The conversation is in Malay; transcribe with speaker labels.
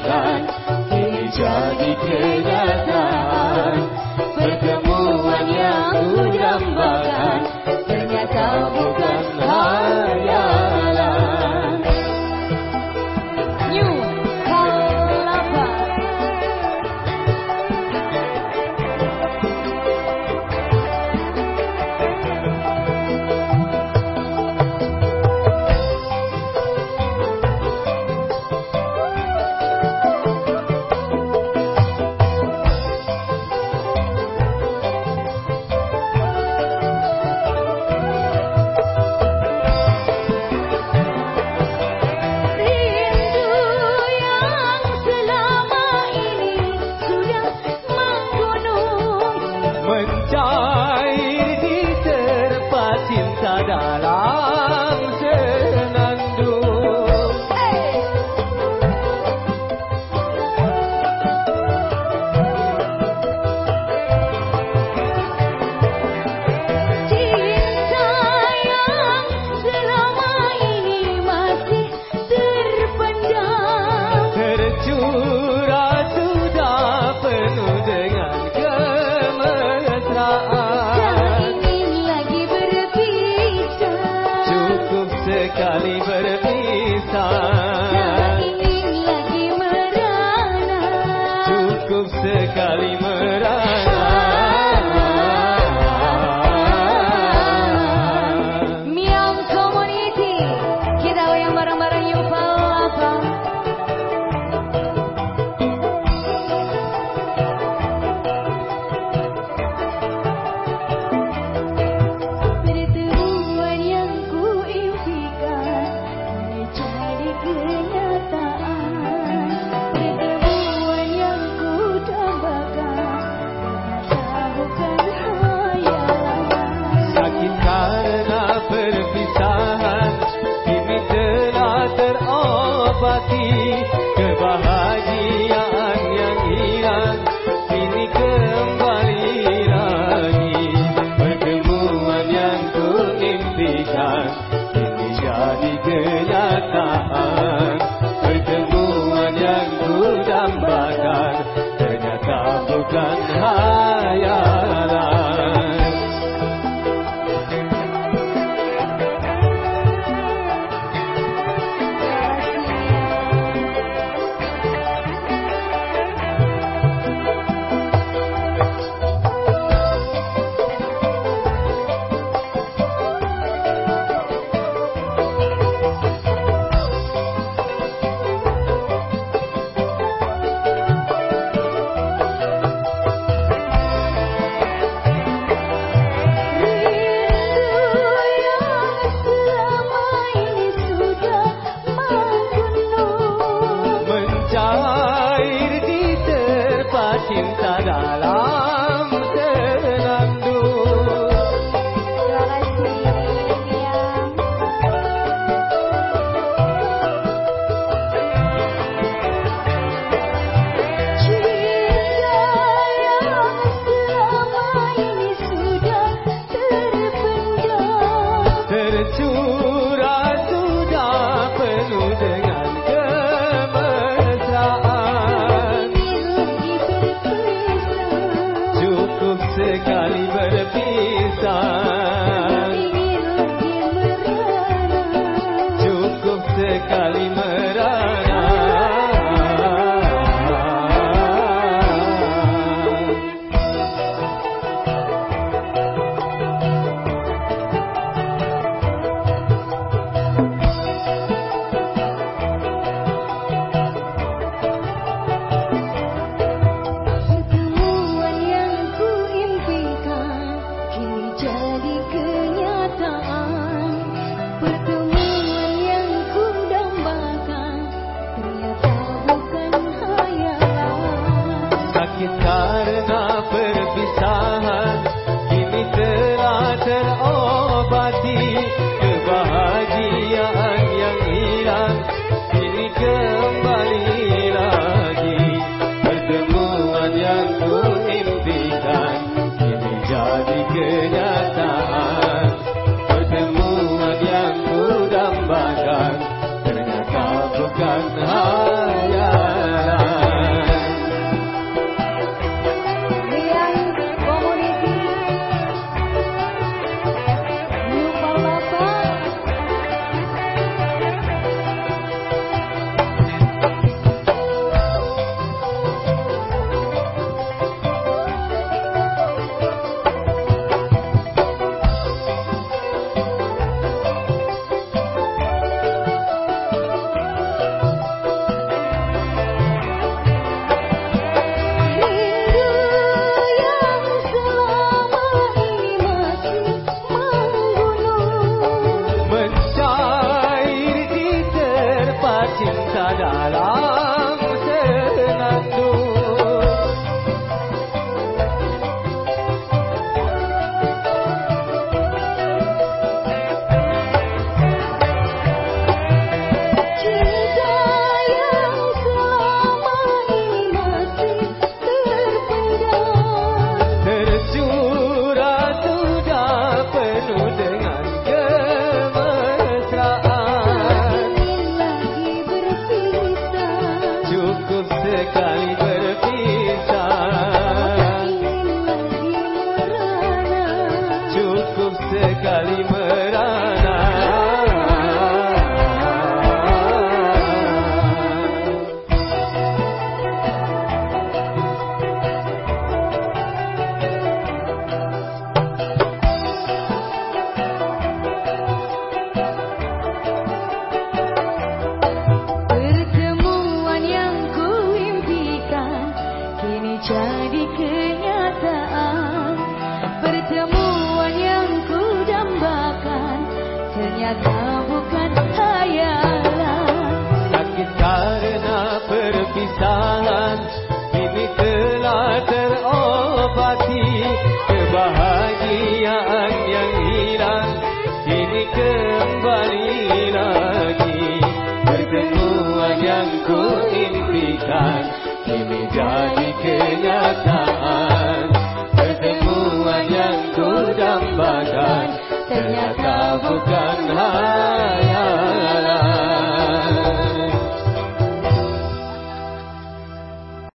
Speaker 1: Pertemuan yang ku impikan Kini jadi kenyataan ku
Speaker 2: impikan kini jadi kenyataan. Pertemuan yang ku dambakan ternyata bukan
Speaker 3: hanya